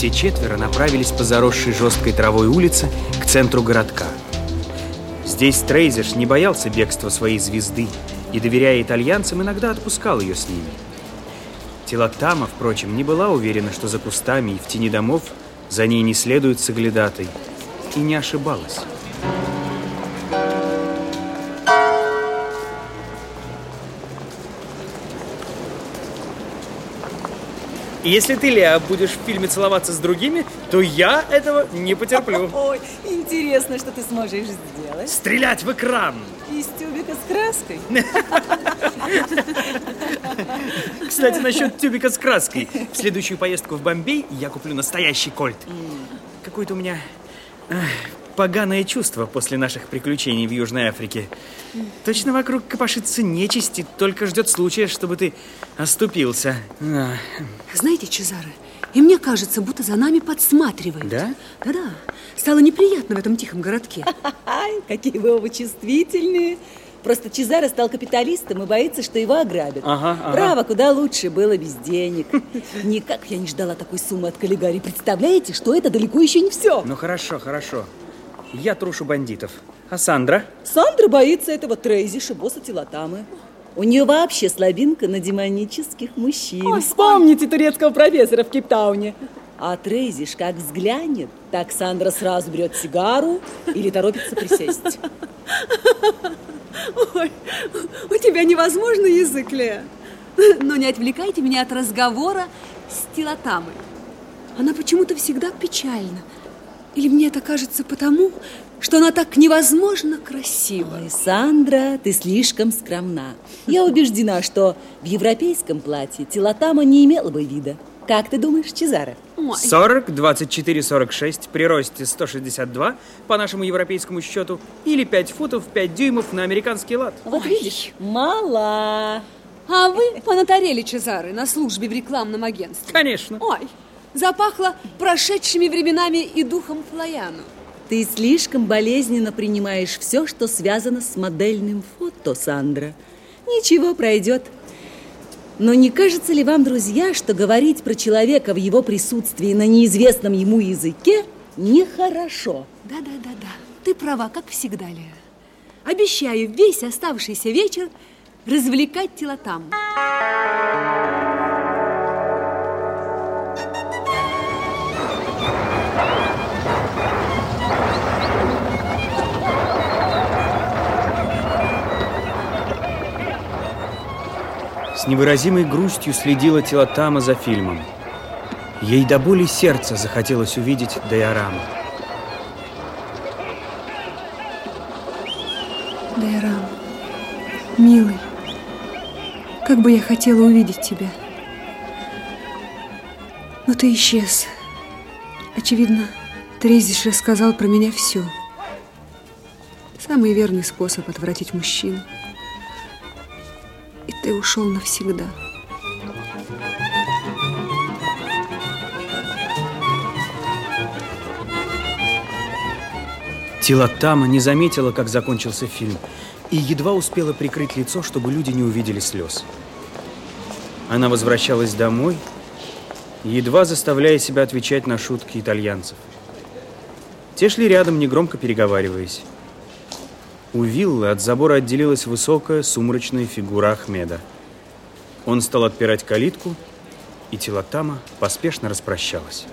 Все четверо направились по заросшей жесткой травой улице к центру городка. Здесь Трейзерш не боялся бегства своей звезды и, доверяя итальянцам, иногда отпускал ее с ними. Телотама, впрочем, не была уверена, что за кустами и в тени домов за ней не следует соглядатой, и не ошибалась. Если ты, Леа, будешь в фильме целоваться с другими, то я этого не потерплю. Ой, интересно, что ты сможешь сделать. Стрелять в экран! Из тюбика с краской? Кстати, насчет тюбика с краской. В следующую поездку в Бомбей я куплю настоящий кольт. Какое-то у меня поганое чувство после наших приключений в Южной Африке. Точно вокруг копошится нечисть и только ждет случая, чтобы ты оступился. А. Знаете, Чезаре, и мне кажется, будто за нами подсматривают. Да? Да-да. Стало неприятно в этом тихом городке. Ай, какие вы оба чувствительные. Просто Чезаро стал капиталистом и боится, что его ограбят. Ага, ага. Право, куда лучше было без денег. Никак я не ждала такой суммы от Каллигари. Представляете, что это далеко еще не все. Ну хорошо, хорошо. Я трушу бандитов. А Сандра? Сандра боится этого Трейзиша, босса Телотамы. У нее вообще слабинка на демонических мужчин. Ой, Вспомните турецкого профессора в Кейптауне. А Трейзиш как взглянет, так Сандра сразу берет сигару или торопится присесть. Ой, у тебя невозможный язык, Лея. Но не отвлекайте меня от разговора с Тилотамой. Она почему-то всегда печальна. Или мне это кажется потому, что она так невозможно красива. Ой, Сандра, ты слишком скромна. Я убеждена, что в европейском платье Тилотама не имела бы вида. Как ты думаешь, Чезаре? Ой. 40, 24, 46, при росте 162, по нашему европейскому счету, или 5 футов 5 дюймов на американский лад. Вот видишь, мало. А вы понатарели, Чезары, на службе в рекламном агентстве? Конечно. Ой, запахло прошедшими временами и духом Флояну. Ты слишком болезненно принимаешь все, что связано с модельным фото, Сандра. Ничего, пройдет. Но не кажется ли вам, друзья, что говорить про человека в его присутствии на неизвестном ему языке нехорошо? Да-да-да-да, ты права, как всегда, Лея. Обещаю весь оставшийся вечер развлекать Тилотаму. С невыразимой грустью следила Тилотама за фильмом. Ей до боли сердца захотелось увидеть Дайораму. Дайрам, милый, как бы я хотела увидеть тебя. Но ты исчез. Очевидно, Трезиш рассказал про меня все. Самый верный способ отвратить мужчину. Ты ушел навсегда. Тилотама не заметила, как закончился фильм, и едва успела прикрыть лицо, чтобы люди не увидели слез. Она возвращалась домой, едва заставляя себя отвечать на шутки итальянцев. Те шли рядом, негромко переговариваясь. У виллы от забора отделилась высокая, сумрачная фигура Ахмеда. Он стал отпирать калитку, и Тилотама поспешно распрощалась.